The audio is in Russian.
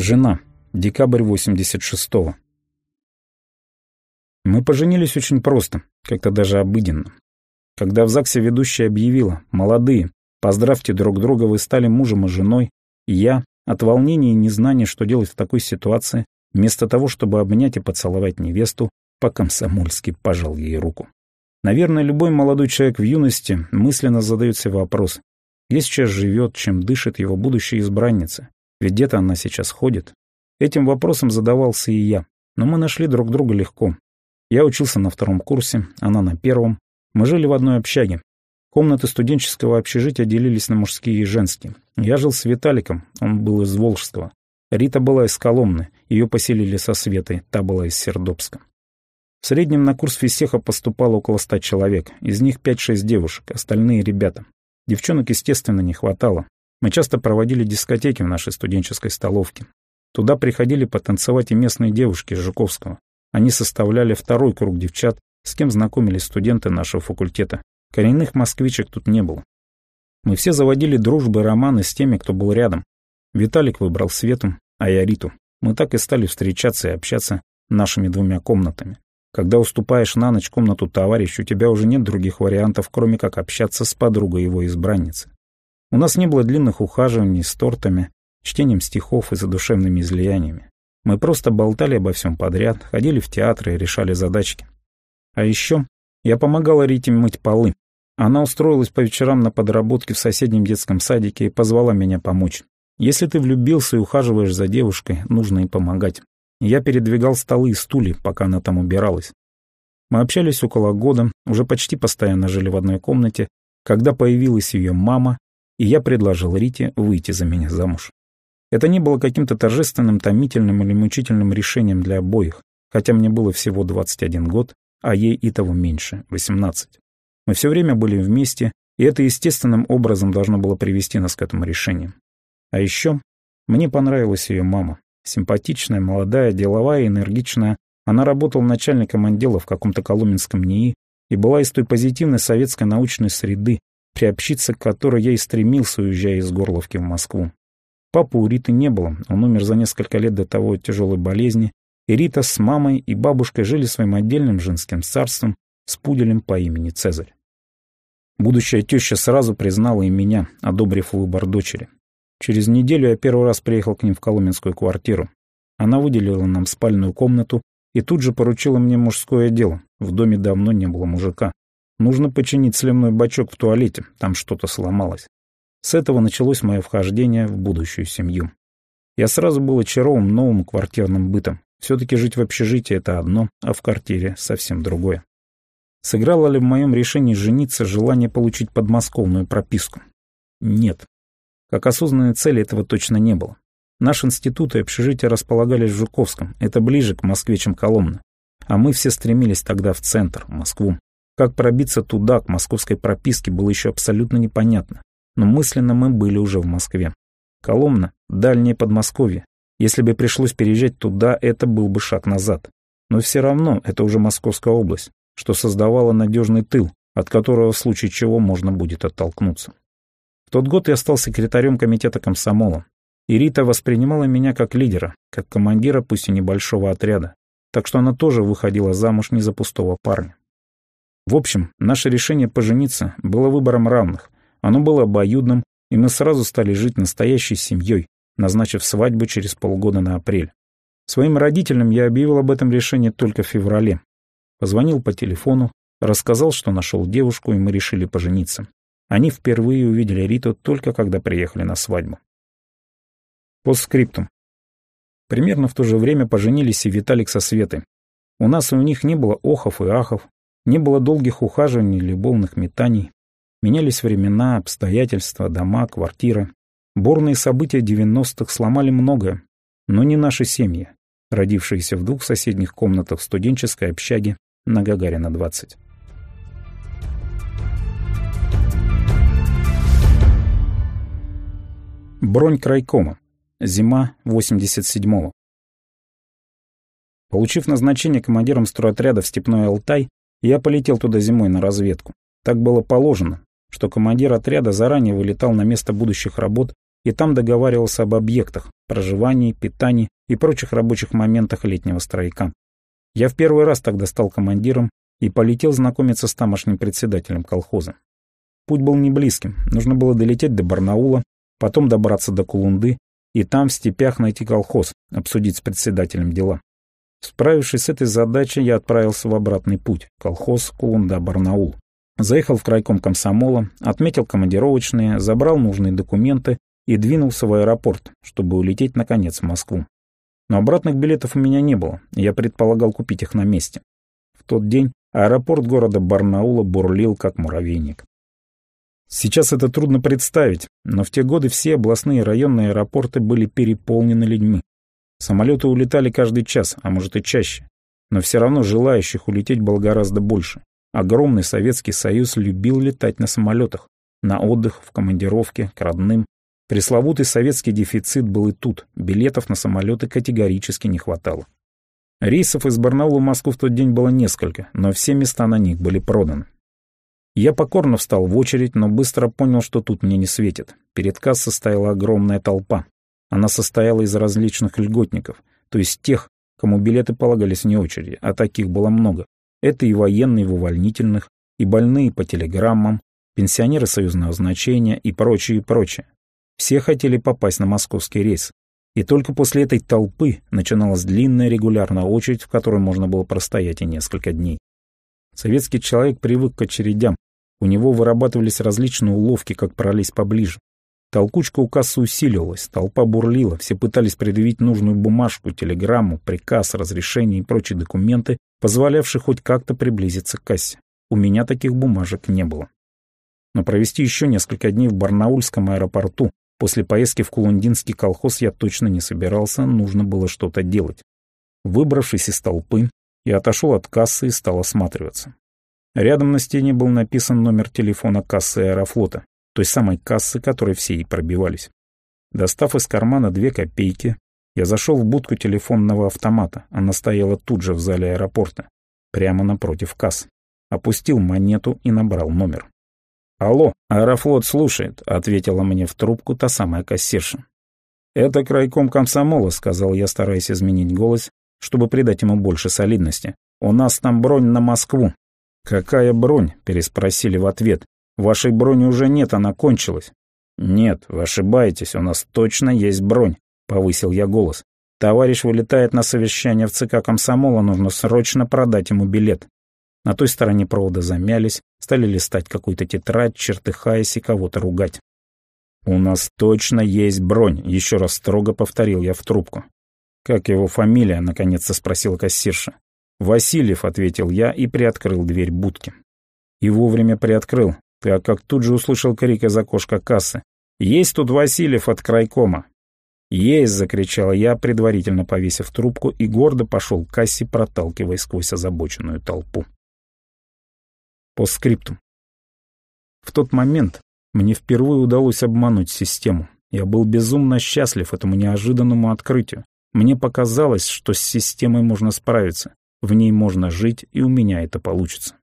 Жена. Декабрь 86-го. Мы поженились очень просто, как-то даже обыденно. Когда в ЗАГСе ведущая объявила «Молодые, поздравьте друг друга, вы стали мужем и женой», я, от волнения и незнания, что делать в такой ситуации, вместо того, чтобы обнять и поцеловать невесту, по-комсомольски пожал ей руку. Наверное, любой молодой человек в юности мысленно задает себе вопрос, где сейчас живет, чем дышит его будущая избранница, ведь где-то она сейчас ходит. Этим вопросом задавался и я, но мы нашли друг друга легко. Я учился на втором курсе, она на первом. Мы жили в одной общаге. Комнаты студенческого общежития делились на мужские и женские. Я жил с Виталиком, он был из Волжского. Рита была из Коломны, ее поселили со Светой, та была из Сердобска. В среднем на курс физтеха поступало около ста человек, из них пять-шесть девушек, остальные ребята. Девчонок, естественно, не хватало. Мы часто проводили дискотеки в нашей студенческой столовке. Туда приходили потанцевать и местные девушки из Жуковского. Они составляли второй круг девчат, с кем знакомились студенты нашего факультета. Коренных москвичек тут не было. Мы все заводили дружбы и романы с теми, кто был рядом. Виталик выбрал Свету, а я Риту. Мы так и стали встречаться и общаться нашими двумя комнатами. Когда уступаешь на ночь комнату товарищу, у тебя уже нет других вариантов, кроме как общаться с подругой его избранницы. У нас не было длинных ухаживаний с тортами, чтением стихов и задушевными излияниями. Мы просто болтали обо всем подряд, ходили в театры и решали задачки. А еще я помогала Рите мыть полы. Она устроилась по вечерам на подработке в соседнем детском садике и позвала меня помочь. Если ты влюбился и ухаживаешь за девушкой, нужно и помогать. Я передвигал столы и стулья, пока она там убиралась. Мы общались около года, уже почти постоянно жили в одной комнате, когда появилась ее мама, и я предложил Рите выйти за меня замуж. Это не было каким-то торжественным, томительным или мучительным решением для обоих, хотя мне было всего 21 год, а ей и того меньше, 18. Мы все время были вместе, и это естественным образом должно было привести нас к этому решению. А еще мне понравилась ее мама. Симпатичная, молодая, деловая, энергичная. Она работала начальником отдела в каком-то коломенском НИИ и была из той позитивной советской научной среды, приобщиться к которой я и стремился, уезжая из Горловки в Москву. Папы у Риты не было, он умер за несколько лет до того от тяжелой болезни, и Рита с мамой и бабушкой жили своим отдельным женским царством с пуделем по имени Цезарь. Будущая теща сразу признала и меня, одобрив выбор дочери. Через неделю я первый раз приехал к ним в коломенскую квартиру. Она выделила нам спальную комнату и тут же поручила мне мужское дело. В доме давно не было мужика. Нужно починить сливной бачок в туалете, там что-то сломалось. С этого началось мое вхождение в будущую семью. Я сразу был очарован новым квартирным бытом. Все-таки жить в общежитии — это одно, а в квартире — совсем другое. Сыграло ли в моем решении жениться желание получить подмосковную прописку? Нет. Как осознанной цели этого точно не было. Наш институт и общежитие располагались в Жуковском, это ближе к Москве, чем Коломна. А мы все стремились тогда в центр, в Москву. Как пробиться туда, к московской прописке, было еще абсолютно непонятно. Но мысленно мы были уже в Москве. Коломна – дальнее Подмосковье. Если бы пришлось переезжать туда, это был бы шаг назад. Но все равно это уже Московская область, что создавало надежный тыл, от которого в случае чего можно будет оттолкнуться. В тот год я стал секретарем комитета комсомола, и Рита воспринимала меня как лидера, как командира пусть и небольшого отряда, так что она тоже выходила замуж не за пустого парня. В общем, наше решение пожениться было выбором равных, оно было обоюдным, и мы сразу стали жить настоящей семьей, назначив свадьбу через полгода на апрель. Своим родителям я объявил об этом решении только в феврале. Позвонил по телефону, рассказал, что нашел девушку, и мы решили пожениться. Они впервые увидели Риту только когда приехали на свадьбу. Постскриптум. Примерно в то же время поженились и Виталик со Светой. У нас и у них не было охов и ахов, не было долгих ухаживаний, любовных метаний. Менялись времена, обстоятельства, дома, квартиры. Борные события 90-х сломали многое, но не наши семьи, родившиеся в двух соседних комнатах студенческой общаги на Гагарина 20. Бронь крайкома. Зима 87-го. Получив назначение командиром стройотряда в Степной Алтай, я полетел туда зимой на разведку. Так было положено, что командир отряда заранее вылетал на место будущих работ и там договаривался об объектах, проживании, питании и прочих рабочих моментах летнего стройка. Я в первый раз тогда стал командиром и полетел знакомиться с тамошним председателем колхоза. Путь был не близким, нужно было долететь до Барнаула, потом добраться до Кулунды и там в степях найти колхоз, обсудить с председателем дела. Справившись с этой задачей, я отправился в обратный путь, колхоз Кулунда-Барнаул. Заехал в крайком комсомола, отметил командировочные, забрал нужные документы и двинулся в аэропорт, чтобы улететь наконец в Москву. Но обратных билетов у меня не было, я предполагал купить их на месте. В тот день аэропорт города Барнаула бурлил, как муравейник. Сейчас это трудно представить, но в те годы все областные и районные аэропорты были переполнены людьми. Самолеты улетали каждый час, а может и чаще. Но все равно желающих улететь было гораздо больше. Огромный Советский Союз любил летать на самолетах, на отдых, в командировке, к родным. Пресловутый советский дефицит был и тут, билетов на самолеты категорически не хватало. Рейсов из Барнаула в Москву в тот день было несколько, но все места на них были проданы. Я покорно встал в очередь, но быстро понял, что тут мне не светит. Перед кассой стояла огромная толпа. Она состояла из различных льготников, то есть тех, кому билеты полагались вне очереди, а таких было много. Это и военные в увольнительных, и больные по телеграммам, пенсионеры союзного значения и прочее, и прочее. Все хотели попасть на московский рейс. И только после этой толпы начиналась длинная регулярная очередь, в которой можно было простоять и несколько дней. Советский человек привык к очередям, у него вырабатывались различные уловки, как пролезть поближе. Толкучка у кассы усиливалась, толпа бурлила, все пытались предъявить нужную бумажку, телеграмму, приказ, разрешение и прочие документы, позволявшие хоть как-то приблизиться к кассе. У меня таких бумажек не было. Но провести еще несколько дней в Барнаульском аэропорту после поездки в Кулундинский колхоз я точно не собирался, нужно было что-то делать. Выбравшись из толпы, я отошел от кассы и стал осматриваться. Рядом на стене был написан номер телефона кассы Аэрофлота, той самой кассы, которой все и пробивались. Достав из кармана две копейки, я зашел в будку телефонного автомата, она стояла тут же в зале аэропорта, прямо напротив касс. Опустил монету и набрал номер. «Алло, Аэрофлот слушает», — ответила мне в трубку та самая кассирша. «Это крайком комсомола», — сказал я, стараясь изменить голос, чтобы придать ему больше солидности. «У нас там бронь на Москву, «Какая бронь?» — переспросили в ответ. «Вашей брони уже нет, она кончилась». «Нет, вы ошибаетесь, у нас точно есть бронь», — повысил я голос. «Товарищ вылетает на совещание в ЦК комсомола, нужно срочно продать ему билет». На той стороне провода замялись, стали листать какую-то тетрадь, чертыхаясь и кого-то ругать. «У нас точно есть бронь», — еще раз строго повторил я в трубку. «Как его фамилия?» — наконец-то спросила кассирша. «Васильев», — ответил я и приоткрыл дверь будки. И вовремя приоткрыл, так как тут же услышал крик из окошка кассы. «Есть тут Васильев от крайкома!» «Есть!» — закричал я, предварительно повесив трубку, и гордо пошел к кассе, проталкиваясь сквозь озабоченную толпу. По скрипту. В тот момент мне впервые удалось обмануть систему. Я был безумно счастлив этому неожиданному открытию. Мне показалось, что с системой можно справиться. В ней можно жить, и у меня это получится.